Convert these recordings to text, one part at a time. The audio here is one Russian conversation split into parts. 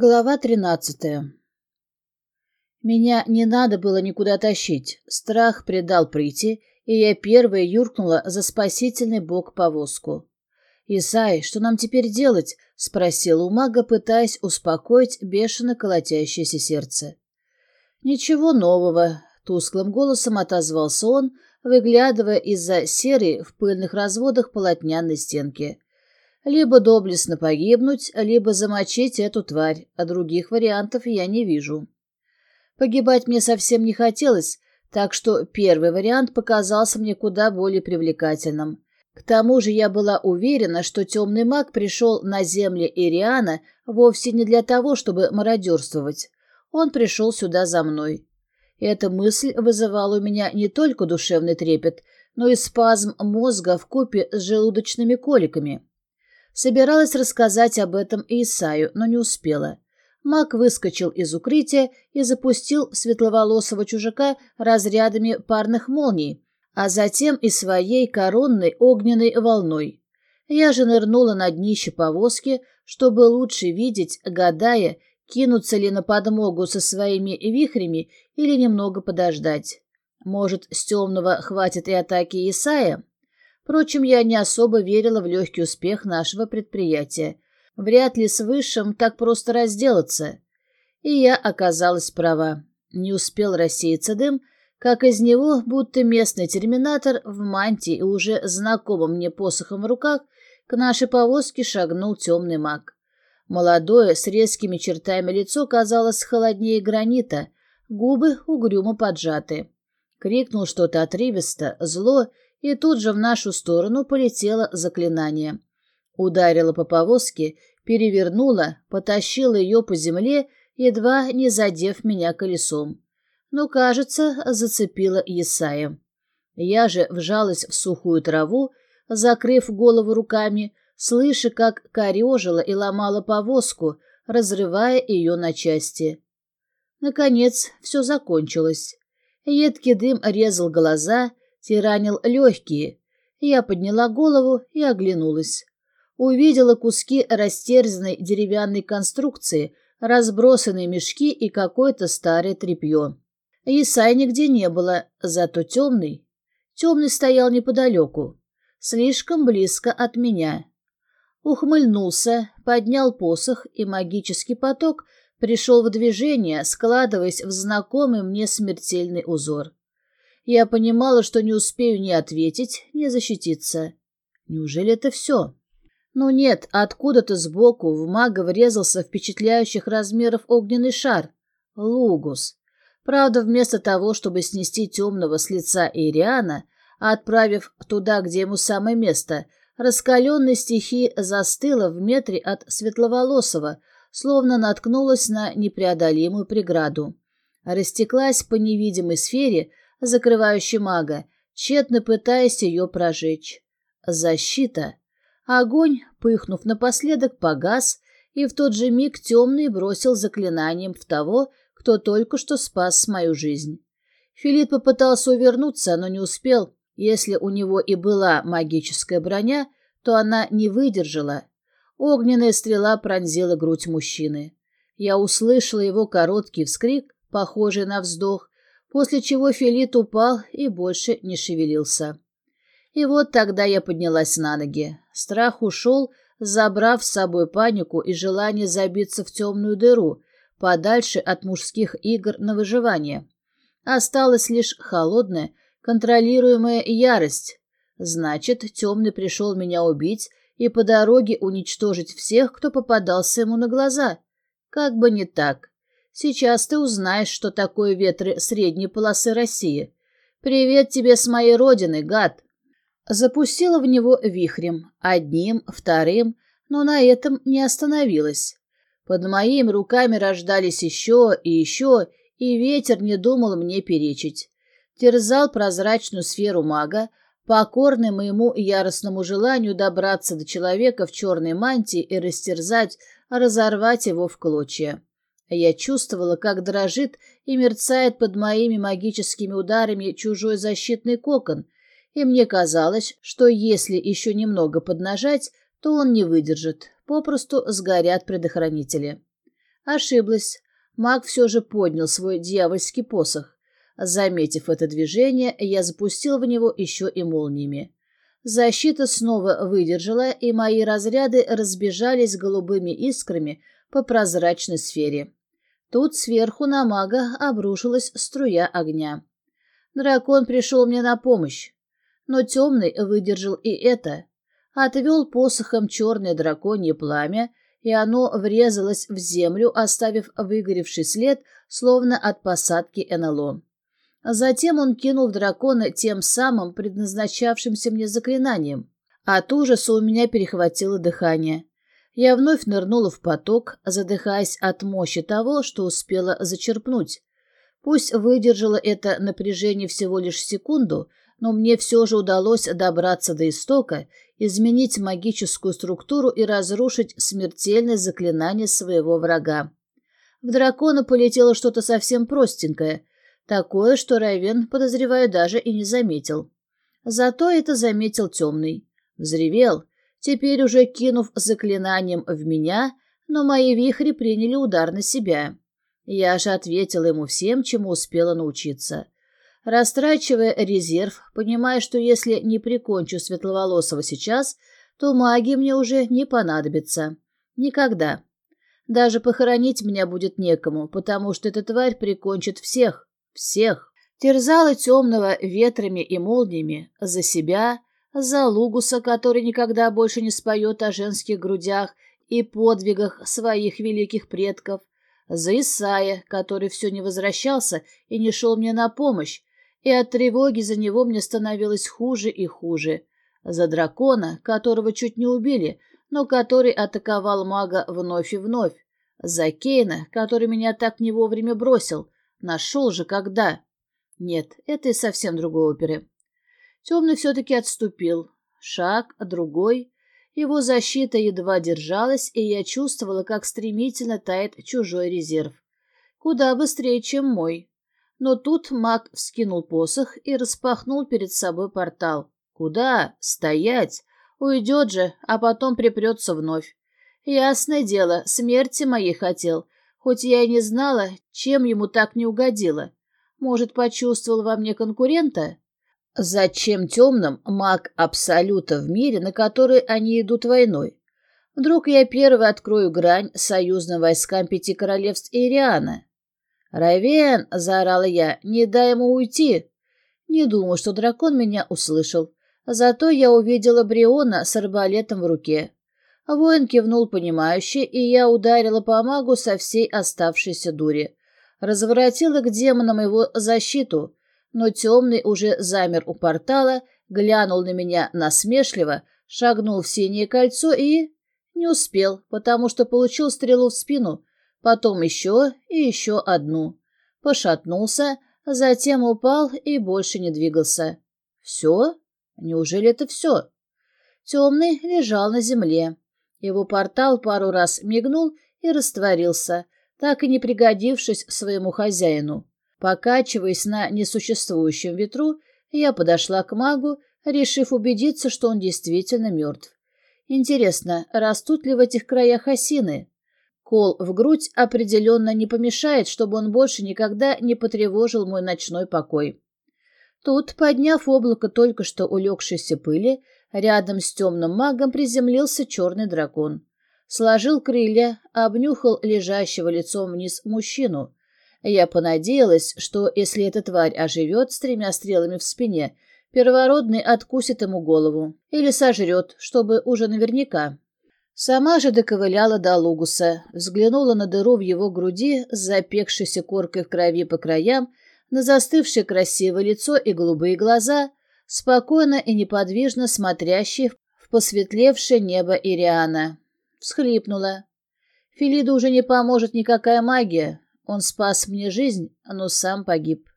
Глава тринадцатая. Меня не надо было никуда тащить. Страх предал прийти, и я первая юркнула за спасительный бок повозку. «Исай, что нам теперь делать?» — спросил у мага, пытаясь успокоить бешено колотящееся сердце. «Ничего нового», — тусклым голосом отозвался он, выглядывая из-за серой в пыльных разводах полотняной стенки. Либо доблестно погибнуть, либо замочить эту тварь, а других вариантов я не вижу. Погибать мне совсем не хотелось, так что первый вариант показался мне куда более привлекательным. К тому же я была уверена, что темный маг пришел на земли Ириана вовсе не для того, чтобы мародерствовать. Он пришел сюда за мной. Эта мысль вызывала у меня не только душевный трепет, но и спазм мозга в купе с желудочными коликами. Собиралась рассказать об этом Исаю, но не успела. Маг выскочил из укрытия и запустил светловолосого чужака разрядами парных молний, а затем и своей коронной огненной волной. Я же нырнула на днище повозки, чтобы лучше видеть, гадая, кинуться ли на подмогу со своими вихрями или немного подождать. Может, с темного хватит и атаки Исая? Впрочем, я не особо верила в легкий успех нашего предприятия. Вряд ли с Высшим так просто разделаться. И я оказалась права. Не успел рассеяться дым, как из него, будто местный терминатор в мантии и уже знакомым мне посохом в руках, к нашей повозке шагнул темный маг. Молодое, с резкими чертами лицо казалось холоднее гранита, губы угрюмо поджаты. Крикнул что-то отрывисто, зло и тут же в нашу сторону полетело заклинание. Ударила по повозке, перевернула, потащила ее по земле, едва не задев меня колесом. Но, кажется, зацепила Исая. Я же вжалась в сухую траву, закрыв голову руками, слыша, как корежила и ломала повозку, разрывая ее на части. Наконец, все закончилось. Едкий дым резал глаза, тиранил легкие. Я подняла голову и оглянулась. Увидела куски растерзанной деревянной конструкции, разбросанные мешки и какое-то старое тряпье. Исай нигде не было, зато темный. Темный стоял неподалеку, слишком близко от меня. Ухмыльнулся, поднял посох, и магический поток пришел в движение, складываясь в знакомый мне смертельный узор. Я понимала, что не успею ни ответить, ни защититься. Неужели это все? Ну нет, откуда-то сбоку в мага врезался впечатляющих размеров огненный шар. Лугус. Правда, вместо того, чтобы снести темного с лица Ириана, отправив туда, где ему самое место, раскаленной стихии застыла в метре от светловолосого, словно наткнулась на непреодолимую преграду. Растеклась по невидимой сфере, закрывающий мага, тщетно пытаясь ее прожечь. Защита. Огонь, пыхнув напоследок, погас, и в тот же миг темный бросил заклинанием в того, кто только что спас мою жизнь. Филипп попытался увернуться, но не успел. Если у него и была магическая броня, то она не выдержала. Огненная стрела пронзила грудь мужчины. Я услышала его короткий вскрик, похожий на вздох, после чего Филит упал и больше не шевелился. И вот тогда я поднялась на ноги. Страх ушел, забрав с собой панику и желание забиться в темную дыру, подальше от мужских игр на выживание. Осталась лишь холодная, контролируемая ярость. Значит, темный пришел меня убить и по дороге уничтожить всех, кто попадался ему на глаза. Как бы не так. Сейчас ты узнаешь, что такое ветры средней полосы России. Привет тебе с моей родины, гад!» Запустила в него вихрем, одним, вторым, но на этом не остановилась. Под моими руками рождались еще и еще, и ветер не думал мне перечить. Терзал прозрачную сферу мага, покорный моему яростному желанию добраться до человека в черной мантии и растерзать, разорвать его в клочья. Я чувствовала, как дрожит и мерцает под моими магическими ударами чужой защитный кокон, и мне казалось, что если еще немного поднажать, то он не выдержит, попросту сгорят предохранители. Ошиблась. Маг все же поднял свой дьявольский посох. Заметив это движение, я запустил в него еще и молниями. Защита снова выдержала, и мои разряды разбежались голубыми искрами по прозрачной сфере. Тут сверху на мага обрушилась струя огня. Дракон пришел мне на помощь, но темный выдержал и это. Отвел посохом черное драконье пламя, и оно врезалось в землю, оставив выгоревший след, словно от посадки НЛО. Затем он кинул в дракона тем самым предназначавшимся мне заклинанием. От ужаса у меня перехватило дыхание. Я вновь нырнула в поток, задыхаясь от мощи того, что успела зачерпнуть. Пусть выдержала это напряжение всего лишь секунду, но мне все же удалось добраться до истока, изменить магическую структуру и разрушить смертельное заклинание своего врага. В дракона полетело что-то совсем простенькое, Такое, что Райвен, подозреваю, даже и не заметил. Зато это заметил темный. Взревел, теперь уже кинув заклинанием в меня, но мои вихри приняли удар на себя. Я же ответила ему всем, чему успела научиться. Растрачивая резерв, понимая, что если не прикончу Светловолосого сейчас, то магии мне уже не понадобится. Никогда. Даже похоронить меня будет некому, потому что эта тварь прикончит всех. Всех. Терзала темного ветрами и молниями за себя, за Лугуса, который никогда больше не споет о женских грудях и подвигах своих великих предков, за Исая, который все не возвращался и не шел мне на помощь, и от тревоги за него мне становилось хуже и хуже, за дракона, которого чуть не убили, но который атаковал мага вновь и вновь, за Кейна, который меня так не вовремя бросил, Нашел же когда. Нет, это из совсем другой оперы. Темный все-таки отступил. Шаг, другой. Его защита едва держалась, и я чувствовала, как стремительно тает чужой резерв. Куда быстрее, чем мой. Но тут маг вскинул посох и распахнул перед собой портал. Куда? Стоять! Уйдет же, а потом припрется вновь. Ясное дело, смерти моей хотел, хоть я и не знала, чем ему так не угодило. Может, почувствовал во мне конкурента? Зачем темным маг Абсолюта в мире, на который они идут войной? Вдруг я первый открою грань союзным войскам пяти королевств Ириана? «Равен!» — заорала я. «Не дай ему уйти!» Не думаю, что дракон меня услышал. Зато я увидела Бриона с арбалетом в руке. Воин кивнул понимающе, и я ударила по магу со всей оставшейся дури. Разворотила к демонам его защиту, но темный уже замер у портала, глянул на меня насмешливо, шагнул в синее кольцо и... Не успел, потому что получил стрелу в спину, потом еще и еще одну. Пошатнулся, затем упал и больше не двигался. Все? Неужели это все? Темный лежал на земле. Его портал пару раз мигнул и растворился, так и не пригодившись своему хозяину. Покачиваясь на несуществующем ветру, я подошла к магу, решив убедиться, что он действительно мертв. Интересно, растут ли в этих краях осины? Кол в грудь определенно не помешает, чтобы он больше никогда не потревожил мой ночной покой. Тут, подняв облако только что улегшейся пыли, Рядом с темным магом приземлился черный дракон. Сложил крылья, обнюхал лежащего лицом вниз мужчину. Я понадеялась, что если эта тварь оживет с тремя стрелами в спине, первородный откусит ему голову или сожрет, чтобы уже наверняка. Сама же доковыляла до Лугуса, взглянула на дыру в его груди с запекшейся коркой в крови по краям, на застывшее красивое лицо и голубые глаза, спокойно и неподвижно смотрящий в посветлевшее небо Ириана. Всхлипнула. Филиду уже не поможет никакая магия. Он спас мне жизнь, но сам погиб.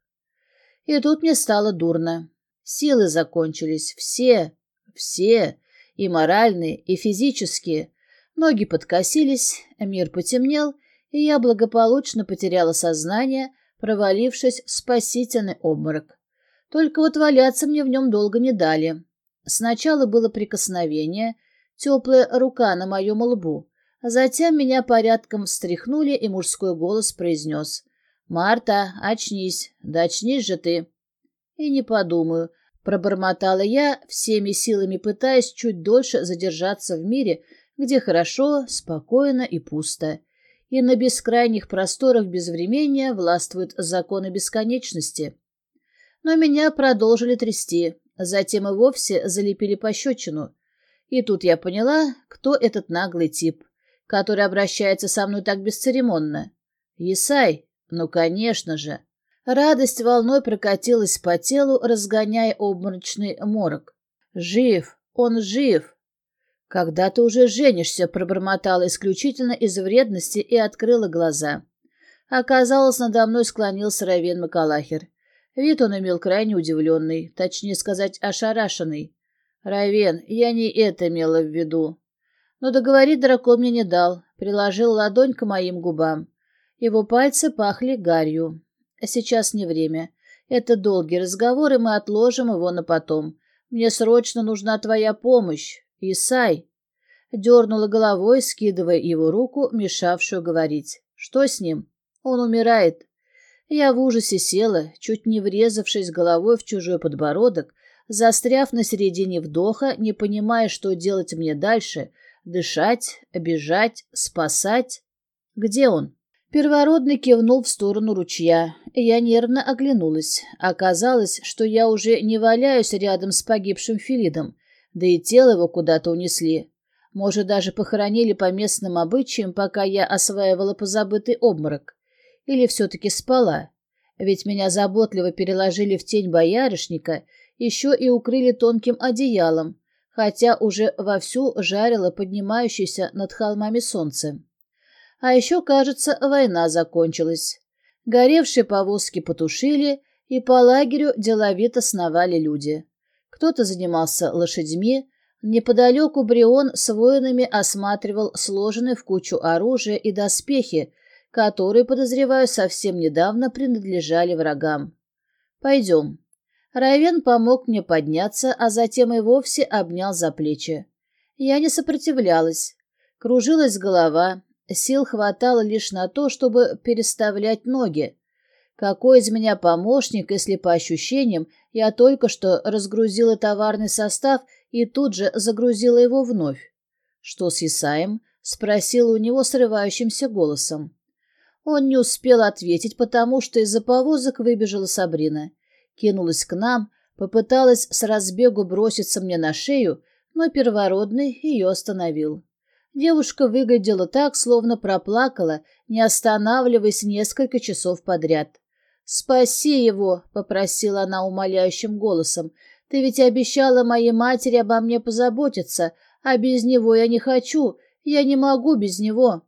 И тут мне стало дурно. Силы закончились. Все, все, и моральные, и физические. Ноги подкосились, мир потемнел, и я благополучно потеряла сознание, провалившись в спасительный обморок. Только вот валяться мне в нем долго не дали. Сначала было прикосновение, теплая рука на моем лбу, Затем меня порядком встряхнули, и мужской голос произнес. «Марта, очнись, да очнись же ты!» «И не подумаю», — пробормотала я, всеми силами пытаясь чуть дольше задержаться в мире, где хорошо, спокойно и пусто. И на бескрайних просторах безвремения властвуют законы бесконечности. Но меня продолжили трясти, затем и вовсе залепили пощечину. И тут я поняла, кто этот наглый тип, который обращается со мной так бесцеремонно. Исай, ну, конечно же. Радость волной прокатилась по телу, разгоняя обморочный морок. «Жив! Он жив!» «Когда ты уже женишься?» — пробормотала исключительно из вредности и открыла глаза. Оказалось, надо мной склонился Равен Макалахер. Вид он имел крайне удивленный, точнее сказать, ошарашенный. «Равен, я не это имела в виду». Но договорить дракон мне не дал, приложил ладонь к моим губам. Его пальцы пахли гарью. Сейчас не время. Это долгий разговор, и мы отложим его на потом. Мне срочно нужна твоя помощь. Исай. Дернула головой, скидывая его руку, мешавшую говорить. Что с ним? Он умирает. Я в ужасе села, чуть не врезавшись головой в чужой подбородок, застряв на середине вдоха, не понимая, что делать мне дальше, дышать, бежать, спасать. Где он? Первородный кивнул в сторону ручья. Я нервно оглянулась. Оказалось, что я уже не валяюсь рядом с погибшим Филидом, да и тело его куда-то унесли. Может, даже похоронили по местным обычаям, пока я осваивала позабытый обморок. Или все-таки спала. Ведь меня заботливо переложили в тень боярышника, еще и укрыли тонким одеялом, хотя уже вовсю жарило поднимающееся над холмами солнце. А еще, кажется, война закончилась. Горевшие повозки потушили, и по лагерю деловито сновали люди. Кто-то занимался лошадьми, неподалеку Брион с воинами осматривал сложенные в кучу оружие и доспехи, которые, подозреваю, совсем недавно принадлежали врагам. «Пойдем». Райвен помог мне подняться, а затем и вовсе обнял за плечи. Я не сопротивлялась. Кружилась голова, Сил хватало лишь на то, чтобы переставлять ноги. Какой из меня помощник, если по ощущениям я только что разгрузила товарный состав и тут же загрузила его вновь? Что с Исаем? Спросила у него срывающимся голосом. Он не успел ответить, потому что из-за повозок выбежала Сабрина. Кинулась к нам, попыталась с разбегу броситься мне на шею, но первородный ее остановил. Девушка выглядела так, словно проплакала, не останавливаясь несколько часов подряд. «Спаси его!» — попросила она умоляющим голосом. «Ты ведь обещала моей матери обо мне позаботиться, а без него я не хочу, я не могу без него».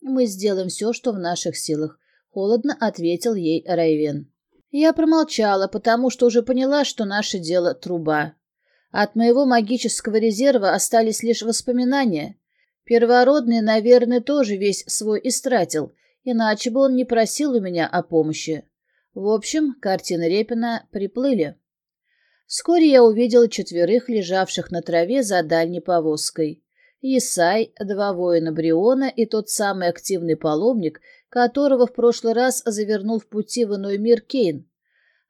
«Мы сделаем все, что в наших силах», — холодно ответил ей Райвен. Я промолчала, потому что уже поняла, что наше дело — труба. От моего магического резерва остались лишь воспоминания. Первородный, наверное, тоже весь свой истратил, иначе бы он не просил у меня о помощи. В общем, картины Репина приплыли. Вскоре я увидел четверых, лежавших на траве за дальней повозкой. Исай, два воина Бриона и тот самый активный паломник, которого в прошлый раз завернул в пути в иной мир Кейн.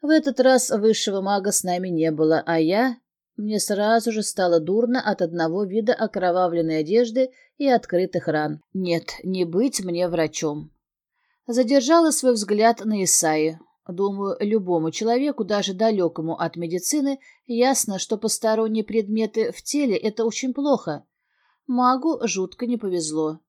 В этот раз высшего мага с нами не было, а я мне сразу же стало дурно от одного вида окровавленной одежды и открытых ран. Нет, не быть мне врачом. Задержала свой взгляд на Исаи. Думаю, любому человеку, даже далекому от медицины, ясно, что посторонние предметы в теле — это очень плохо. Магу жутко не повезло.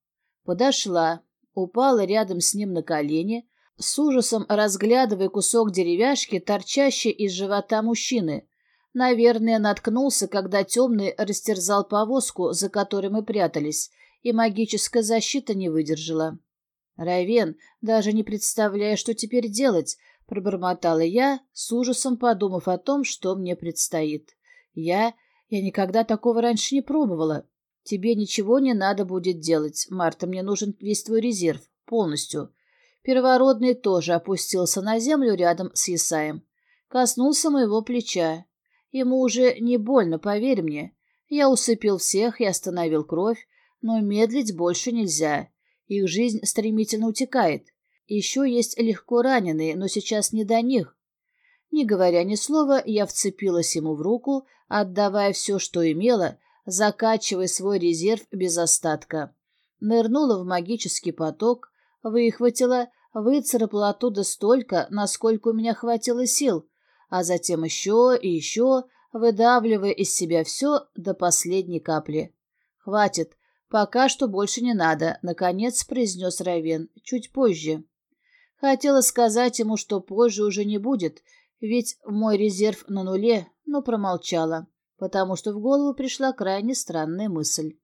Подошла, упала рядом с ним на колени, с ужасом разглядывая кусок деревяшки, торчащий из живота мужчины — Наверное, наткнулся, когда темный растерзал повозку, за которой мы прятались, и магическая защита не выдержала. «Райвен, даже не представляя, что теперь делать», — пробормотала я, с ужасом подумав о том, что мне предстоит. «Я... я никогда такого раньше не пробовала. Тебе ничего не надо будет делать, Марта, мне нужен весь твой резерв, полностью». Первородный тоже опустился на землю рядом с Исаем. Коснулся моего плеча. Ему уже не больно, поверь мне. Я усыпил всех и остановил кровь, Но медлить больше нельзя. Их жизнь стремительно утекает. Еще есть легко раненые, но сейчас не до них. Не говоря ни слова, я вцепилась ему в руку, отдавая все, что имела, закачивая свой резерв без остатка. Нырнула в магический поток, выхватила, выцарапала оттуда столько, насколько у меня хватило сил, а затем еще и еще, выдавливая из себя все до последней капли. «Хватит, пока что больше не надо», — наконец произнес Равен, чуть позже. Хотела сказать ему, что позже уже не будет, ведь мой резерв на нуле, но промолчала, потому что в голову пришла крайне странная мысль.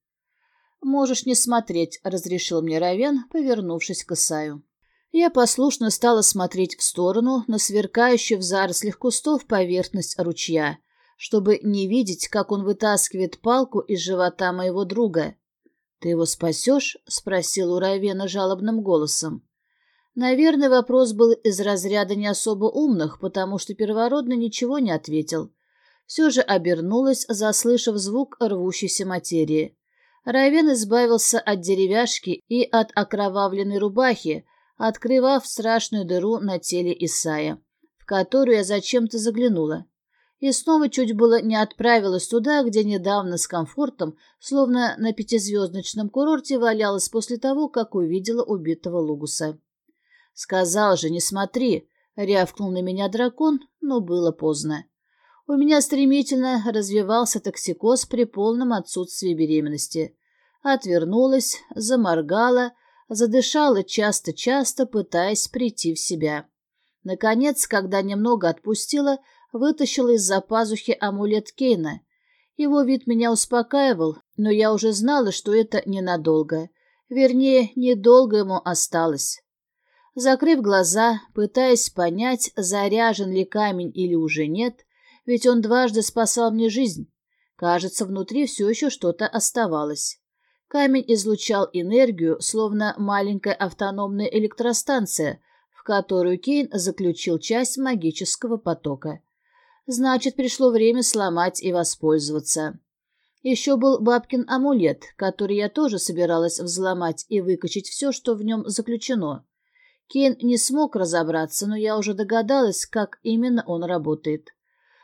«Можешь не смотреть», — разрешил мне Равен, повернувшись к Исаю. Я послушно стала смотреть в сторону на сверкающую в зарослях кустов поверхность ручья, чтобы не видеть, как он вытаскивает палку из живота моего друга. «Ты его спасешь?» — спросил у Равена жалобным голосом. Наверное, вопрос был из разряда не особо умных, потому что первородный ничего не ответил. Все же обернулась, заслышав звук рвущейся материи. Равен избавился от деревяшки и от окровавленной рубахи, открывав страшную дыру на теле Исая, в которую я зачем-то заглянула. И снова чуть было не отправилась туда, где недавно с комфортом, словно на пятизвездочном курорте, валялась после того, как увидела убитого Лугуса. «Сказал же, не смотри!» — рявкнул на меня дракон, но было поздно. У меня стремительно развивался токсикоз при полном отсутствии беременности. Отвернулась, заморгала, задышала часто-часто, пытаясь прийти в себя. Наконец, когда немного отпустила, вытащила из-за пазухи амулет Кейна. Его вид меня успокаивал, но я уже знала, что это ненадолго. Вернее, недолго ему осталось. Закрыв глаза, пытаясь понять, заряжен ли камень или уже нет, ведь он дважды спасал мне жизнь. Кажется, внутри все еще что-то оставалось. Камень излучал энергию, словно маленькая автономная электростанция, в которую Кейн заключил часть магического потока. Значит, пришло время сломать и воспользоваться. Еще был бабкин амулет, который я тоже собиралась взломать и выкачать все, что в нем заключено. Кен не смог разобраться, но я уже догадалась, как именно он работает.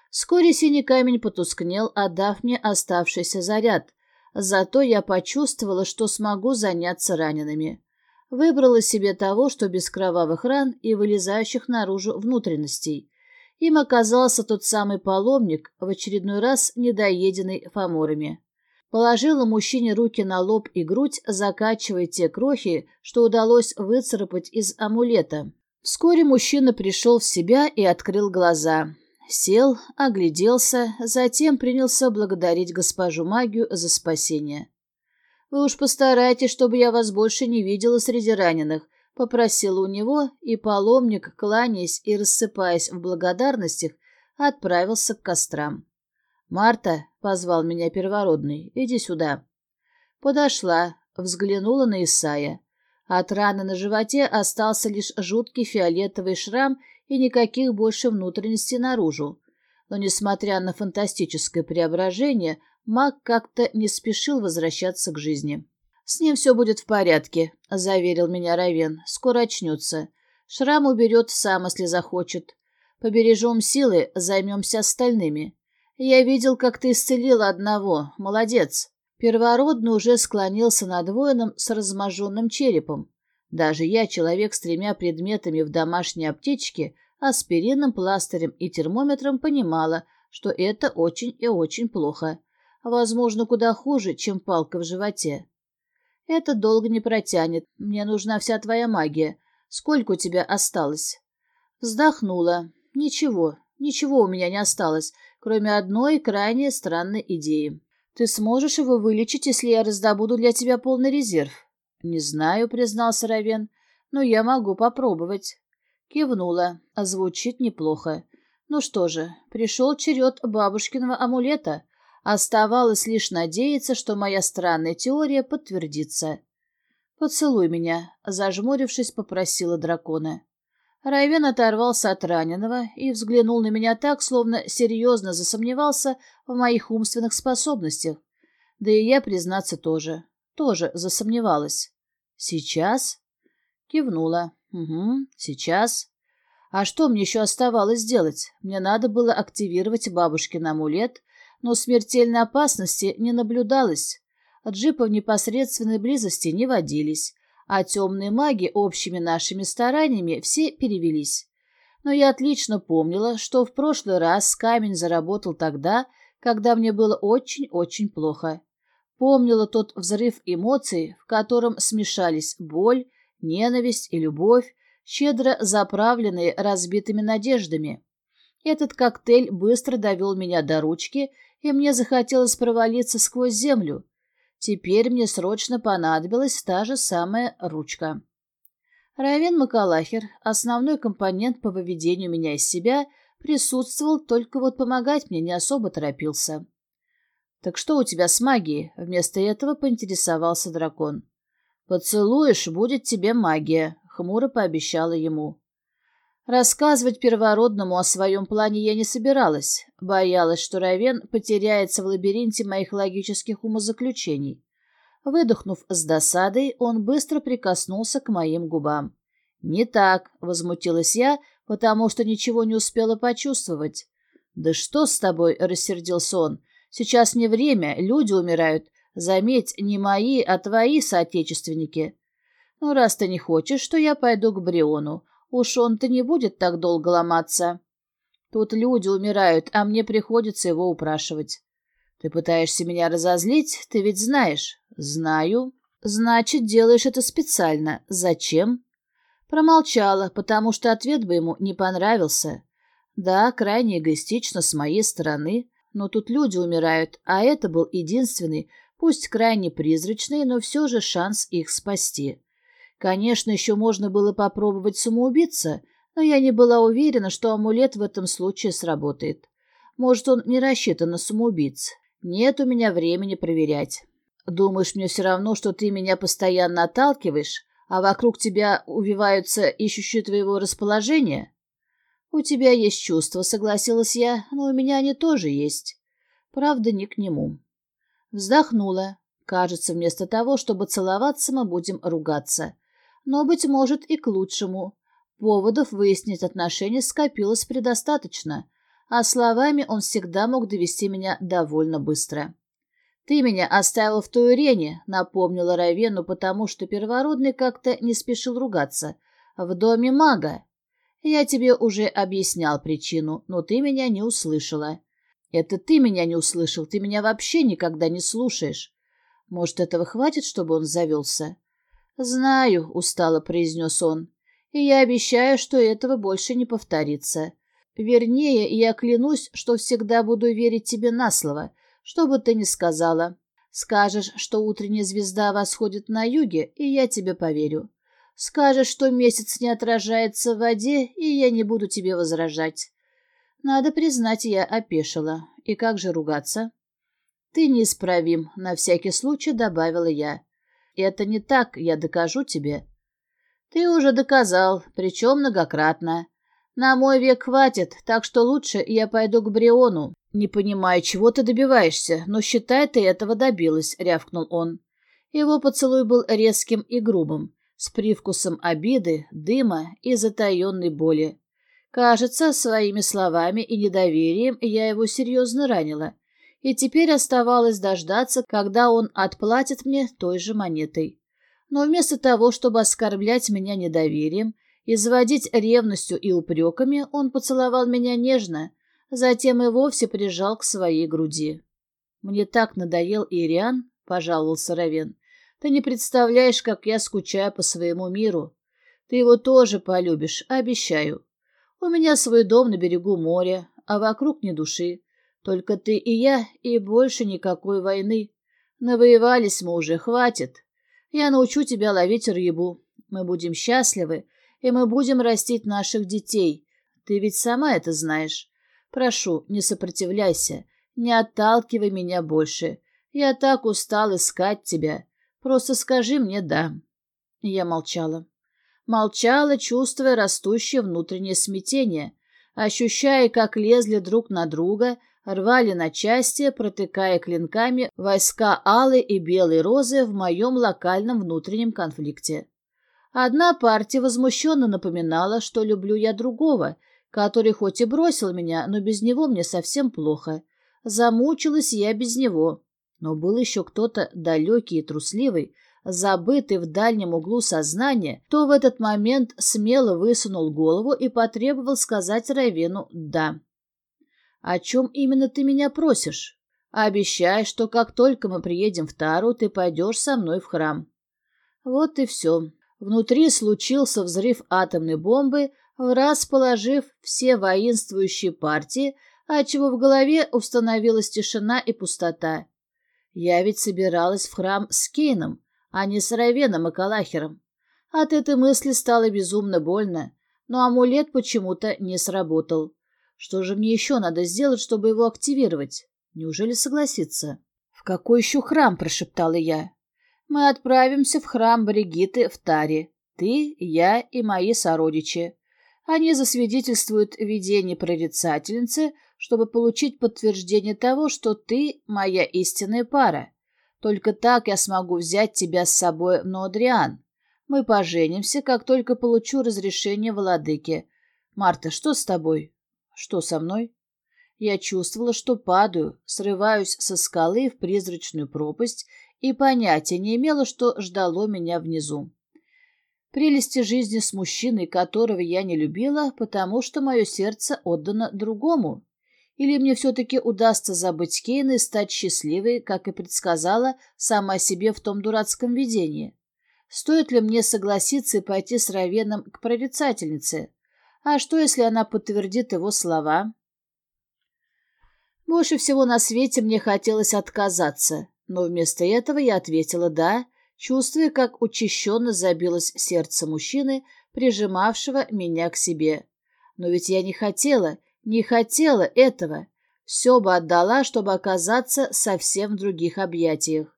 Вскоре синий камень потускнел, отдав мне оставшийся заряд. Зато я почувствовала, что смогу заняться ранеными. Выбрала себе того, что без кровавых ран и вылезающих наружу внутренностей. Им оказался тот самый паломник, в очередной раз недоеденный фаморами. Положила мужчине руки на лоб и грудь, закачивая те крохи, что удалось выцарапать из амулета. Вскоре мужчина пришел в себя и открыл глаза. Сел, огляделся, затем принялся благодарить госпожу магию за спасение. «Вы уж постарайтесь, чтобы я вас больше не видела среди раненых», — попросила у него, и паломник, кланяясь и рассыпаясь в благодарностях, отправился к кострам. «Марта», — позвал меня первородный, — «иди сюда». Подошла, взглянула на Исая. От раны на животе остался лишь жуткий фиолетовый шрам и никаких больше внутренностей наружу. Но, несмотря на фантастическое преображение, маг как-то не спешил возвращаться к жизни. «С ним все будет в порядке», — заверил меня Равен. «Скоро очнется. Шрам уберет сам, если захочет. Побережем силы, займемся остальными. Я видел, как ты исцелила одного. Молодец. Первородный уже склонился над воином с разможенным черепом. Даже я, человек с тремя предметами в домашней аптечке, аспирином, пластырем и термометром, понимала, что это очень и очень плохо. Возможно, куда хуже, чем палка в животе. Это долго не протянет. Мне нужна вся твоя магия. Сколько у тебя осталось? Вздохнула. Ничего, ничего у меня не осталось кроме одной крайне странной идеи. Ты сможешь его вылечить, если я раздобуду для тебя полный резерв? Не знаю, признался Равен, но я могу попробовать. Кивнула. А звучит неплохо. Ну что же, пришел черед бабушкиного амулета. Оставалось лишь надеяться, что моя странная теория подтвердится. «Поцелуй меня», — зажмурившись, попросила дракона. Райвен оторвался от раненого и взглянул на меня так, словно серьезно засомневался в моих умственных способностях. Да и я, признаться, тоже. Тоже засомневалась. «Сейчас?» Кивнула. «Угу, сейчас». А что мне еще оставалось делать? Мне надо было активировать бабушкин амулет, но смертельной опасности не наблюдалось. Джипы в непосредственной близости не водились, а темные маги общими нашими стараниями все перевелись. Но я отлично помнила, что в прошлый раз камень заработал тогда, когда мне было очень-очень плохо. Помнила тот взрыв эмоций, в котором смешались боль, ненависть и любовь, щедро заправленные разбитыми надеждами. Этот коктейль быстро довел меня до ручки, и мне захотелось провалиться сквозь землю. Теперь мне срочно понадобилась та же самая ручка. Равен Макалахер, основной компонент по выведению меня из себя, присутствовал, только вот помогать мне не особо торопился. «Так что у тебя с магией?» — вместо этого поинтересовался дракон. «Поцелуешь, будет тебе магия», — хмуро пообещала ему. Рассказывать первородному о своем плане я не собиралась, боялась, что Равен потеряется в лабиринте моих логических умозаключений. Выдохнув с досадой, он быстро прикоснулся к моим губам. «Не так», — возмутилась я, потому что ничего не успела почувствовать. «Да что с тобой?» — рассердился он. «Сейчас не время, люди умирают. Заметь, не мои, а твои соотечественники. Ну, раз ты не хочешь, то я пойду к Бриону. Уж он-то не будет так долго ломаться. Тут люди умирают, а мне приходится его упрашивать. Ты пытаешься меня разозлить, ты ведь знаешь. Знаю. Значит, делаешь это специально. Зачем? Промолчала, потому что ответ бы ему не понравился. Да, крайне эгоистично с моей стороны, но тут люди умирают, а это был единственный, пусть крайне призрачный, но все же шанс их спасти. Конечно, еще можно было попробовать самоубиться, но я не была уверена, что амулет в этом случае сработает. Может, он не рассчитан на самоубийц. Нет у меня времени проверять. Думаешь, мне все равно, что ты меня постоянно отталкиваешь, а вокруг тебя увиваются ищущие твоего расположения? У тебя есть чувства, согласилась я, но у меня они тоже есть. Правда, не к нему. Вздохнула. Кажется, вместо того, чтобы целоваться, мы будем ругаться но, быть может, и к лучшему. Поводов выяснить отношения скопилось предостаточно, а словами он всегда мог довести меня довольно быстро. «Ты меня оставил в той арене», — напомнила Равену, потому что первородный как-то не спешил ругаться. «В доме мага». «Я тебе уже объяснял причину, но ты меня не услышала». «Это ты меня не услышал, ты меня вообще никогда не слушаешь». «Может, этого хватит, чтобы он завелся?» «Знаю», — устало произнес он, — «и я обещаю, что этого больше не повторится. Вернее, я клянусь, что всегда буду верить тебе на слово, что бы ты ни сказала. Скажешь, что утренняя звезда восходит на юге, и я тебе поверю. Скажешь, что месяц не отражается в воде, и я не буду тебе возражать. Надо признать, я опешила. И как же ругаться? Ты неисправим, на всякий случай добавила я. Это не так, я докажу тебе. Ты уже доказал, причем многократно. На мой век хватит, так что лучше я пойду к Бриону. Не понимаю, чего ты добиваешься, но считай, ты этого добилась, рявкнул он. Его поцелуй был резким и грубым, с привкусом обиды, дыма и затаенной боли. Кажется, своими словами и недоверием я его серьезно ранила и теперь оставалось дождаться, когда он отплатит мне той же монетой. Но вместо того, чтобы оскорблять меня недоверием, изводить ревностью и упреками, он поцеловал меня нежно, затем и вовсе прижал к своей груди. «Мне так надоел Ириан», — пожаловался Равен. «Ты не представляешь, как я скучаю по своему миру. Ты его тоже полюбишь, обещаю. У меня свой дом на берегу моря, а вокруг ни души. Только ты и я, и больше никакой войны. Навоевались мы уже, хватит. Я научу тебя ловить рыбу. Мы будем счастливы, и мы будем растить наших детей. Ты ведь сама это знаешь. Прошу, не сопротивляйся, не отталкивай меня больше. Я так устал искать тебя. Просто скажи мне «да». Я молчала. Молчала, чувствуя растущее внутреннее смятение, ощущая, как лезли друг на друга рвали на части, протыкая клинками войска Алой и Белой Розы в моем локальном внутреннем конфликте. Одна партия возмущенно напоминала, что люблю я другого, который хоть и бросил меня, но без него мне совсем плохо. Замучилась я без него. Но был еще кто-то далекий и трусливый, забытый в дальнем углу сознания, кто в этот момент смело высунул голову и потребовал сказать Равену «да». «О чем именно ты меня просишь? Обещай, что как только мы приедем в Тару, ты пойдешь со мной в храм». Вот и все. Внутри случился взрыв атомной бомбы, раз положив все воинствующие партии, отчего в голове установилась тишина и пустота. Я ведь собиралась в храм с Кейном, а не с Равеном и Калахером. От этой мысли стало безумно больно, но амулет почему-то не сработал. Что же мне еще надо сделать, чтобы его активировать? Неужели согласиться? «В какой еще храм?» – прошептала я. «Мы отправимся в храм Бригиты в Таре. Ты, я и мои сородичи. Они засвидетельствуют видение прорицательницы, чтобы получить подтверждение того, что ты моя истинная пара. Только так я смогу взять тебя с собой в Ноадриан. Мы поженимся, как только получу разрешение владыки. Марта, что с тобой?» Что со мной? Я чувствовала, что падаю, срываюсь со скалы в призрачную пропасть и понятия не имела, что ждало меня внизу. Прелести жизни с мужчиной, которого я не любила, потому что мое сердце отдано другому. Или мне все-таки удастся забыть Кейна и стать счастливой, как и предсказала сама себе в том дурацком видении? Стоит ли мне согласиться и пойти с Равеном к прорицательнице? А что, если она подтвердит его слова? Больше всего на свете мне хотелось отказаться, но вместо этого я ответила «да», чувствуя, как учащенно забилось сердце мужчины, прижимавшего меня к себе. Но ведь я не хотела, не хотела этого. Все бы отдала, чтобы оказаться совсем в других объятиях.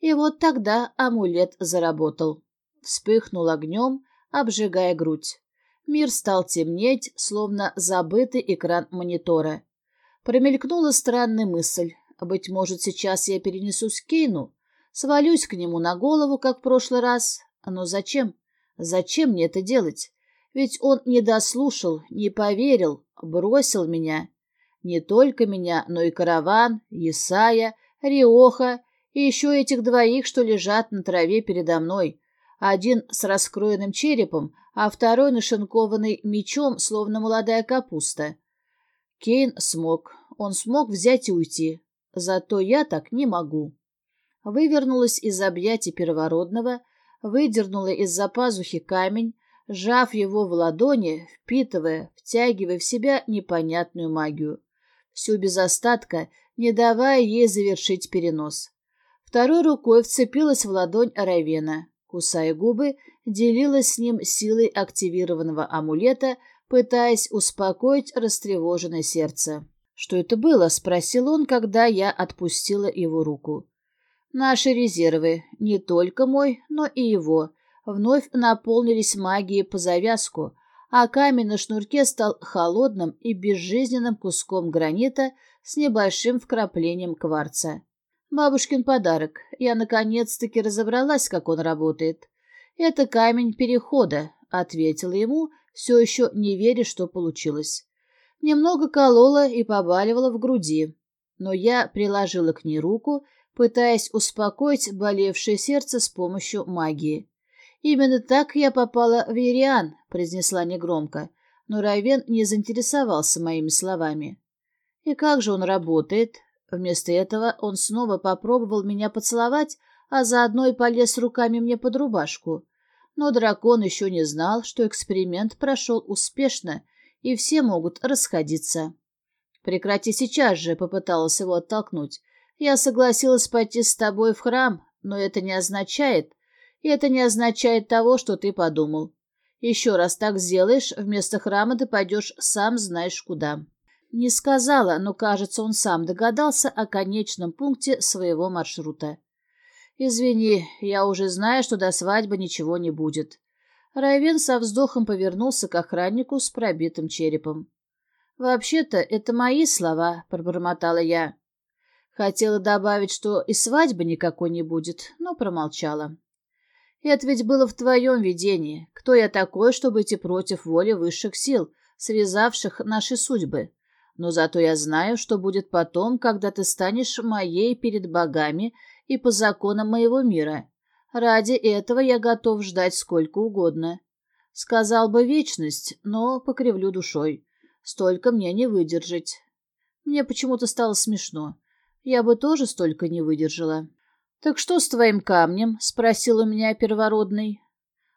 И вот тогда амулет заработал. Вспыхнул огнем, обжигая грудь. Мир стал темнеть, словно забытый экран монитора. Промелькнула странная мысль. Быть может, сейчас я перенесусь к Кейну, свалюсь к нему на голову, как в прошлый раз. Но зачем? Зачем мне это делать? Ведь он не дослушал, не поверил, бросил меня. Не только меня, но и караван, Исая, Риоха и еще этих двоих, что лежат на траве передо мной. Один с раскроенным черепом, а второй нашинкованный мечом, словно молодая капуста. Кейн смог. Он смог взять и уйти. Зато я так не могу. Вывернулась из объятий первородного, выдернула из-за пазухи камень, сжав его в ладони, впитывая, втягивая в себя непонятную магию. Всю без остатка, не давая ей завершить перенос. Второй рукой вцепилась в ладонь Равена кусая губы, делилась с ним силой активированного амулета, пытаясь успокоить растревоженное сердце. «Что это было?» — спросил он, когда я отпустила его руку. «Наши резервы, не только мой, но и его, вновь наполнились магией по завязку, а камень на шнурке стал холодным и безжизненным куском гранита с небольшим вкраплением кварца. Бабушкин подарок. Я наконец-таки разобралась, как он работает. Это камень перехода, ответила ему, все еще не веря, что получилось. Немного колола и побаливала в груди, но я приложила к ней руку, пытаясь успокоить болевшее сердце с помощью магии. «Именно так я попала в Ириан», — произнесла негромко, но Райвен не заинтересовался моими словами. «И как же он работает?» Вместо этого он снова попробовал меня поцеловать, а заодно и полез руками мне под рубашку. Но дракон еще не знал, что эксперимент прошел успешно, и все могут расходиться. «Прекрати сейчас же», — попыталась его оттолкнуть. «Я согласилась пойти с тобой в храм, но это не означает... И это не означает того, что ты подумал. Еще раз так сделаешь, вместо храма ты пойдешь сам знаешь куда». Не сказала, но, кажется, он сам догадался о конечном пункте своего маршрута. «Извини, я уже знаю, что до свадьбы ничего не будет». Райвен со вздохом повернулся к охраннику с пробитым черепом. «Вообще-то это мои слова», — пробормотала я. Хотела добавить, что и свадьбы никакой не будет, но промолчала. «Это ведь было в твоем видении. Кто я такой, чтобы идти против воли высших сил, связавших наши судьбы? Но зато я знаю, что будет потом, когда ты станешь моей перед богами и по законам моего мира. Ради этого я готов ждать сколько угодно. Сказал бы вечность, но покривлю душой. Столько мне не выдержать. Мне почему-то стало смешно. Я бы тоже столько не выдержала. «Так что с твоим камнем?» — спросил у меня первородный.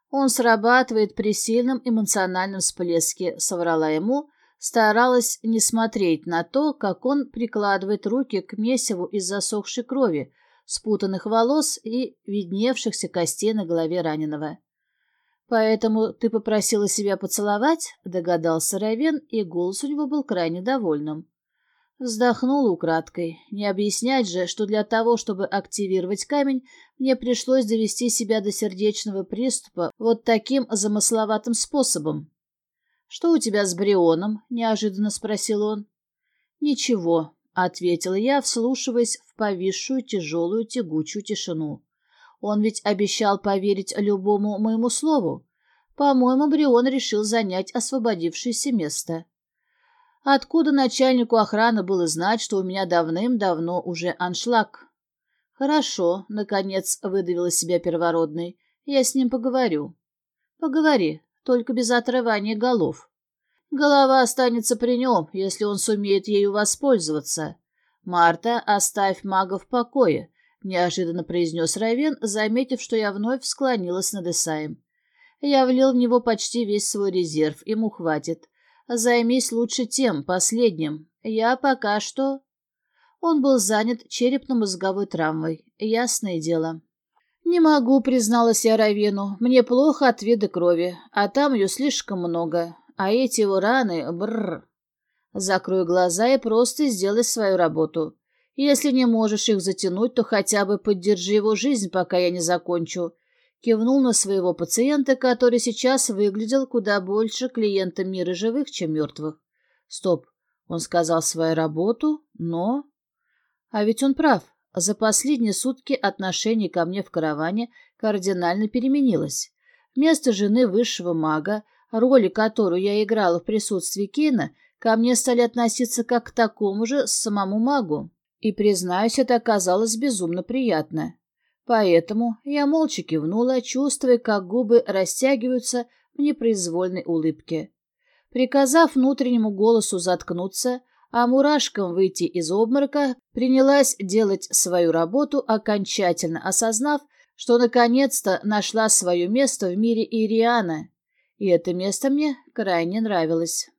«Он срабатывает при сильном эмоциональном всплеске», — соврала ему, старалась не смотреть на то, как он прикладывает руки к месиву из засохшей крови, спутанных волос и видневшихся костей на голове раненого. «Поэтому ты попросила себя поцеловать?» — догадался Равен, и голос у него был крайне довольным. Вздохнула украдкой. Не объяснять же, что для того, чтобы активировать камень, мне пришлось довести себя до сердечного приступа вот таким замысловатым способом. «Что у тебя с Брионом?» — неожиданно спросил он. «Ничего», — ответила я, вслушиваясь в повисшую тяжелую тягучую тишину. «Он ведь обещал поверить любому моему слову. По-моему, Брион решил занять освободившееся место». Откуда начальнику охраны было знать, что у меня давным-давно уже аншлаг? Хорошо, наконец выдавил из себя первородный. Я с ним поговорю. Поговори, только без отрывания голов. Голова останется при нем, если он сумеет ею воспользоваться. Марта, оставь мага в покое, неожиданно произнес Равен, заметив, что я вновь склонилась над Исаем. Я влил в него почти весь свой резерв, ему хватит. Займись лучше тем, последним. Я пока что...» Он был занят черепно-мозговой травмой. Ясное дело. «Не могу», — призналась я Равину. «Мне плохо от вида крови, а там ее слишком много. А эти его раны... Бррр. Закрой глаза и просто сделай свою работу. Если не можешь их затянуть, то хотя бы поддержи его жизнь, пока я не закончу кивнул на своего пациента, который сейчас выглядел куда больше клиента мира живых, чем мертвых. Стоп, он сказал свою работу, но... А ведь он прав. За последние сутки отношение ко мне в караване кардинально переменилось. Вместо жены высшего мага, роли которую я играла в присутствии Кена, ко мне стали относиться как к такому же самому магу. И, признаюсь, это оказалось безумно приятно. Поэтому я молча кивнула, чувствуя, как губы растягиваются в непроизвольной улыбке. Приказав внутреннему голосу заткнуться, а мурашкам выйти из обморока, принялась делать свою работу, окончательно осознав, что наконец-то нашла свое место в мире Ириана. И это место мне крайне нравилось.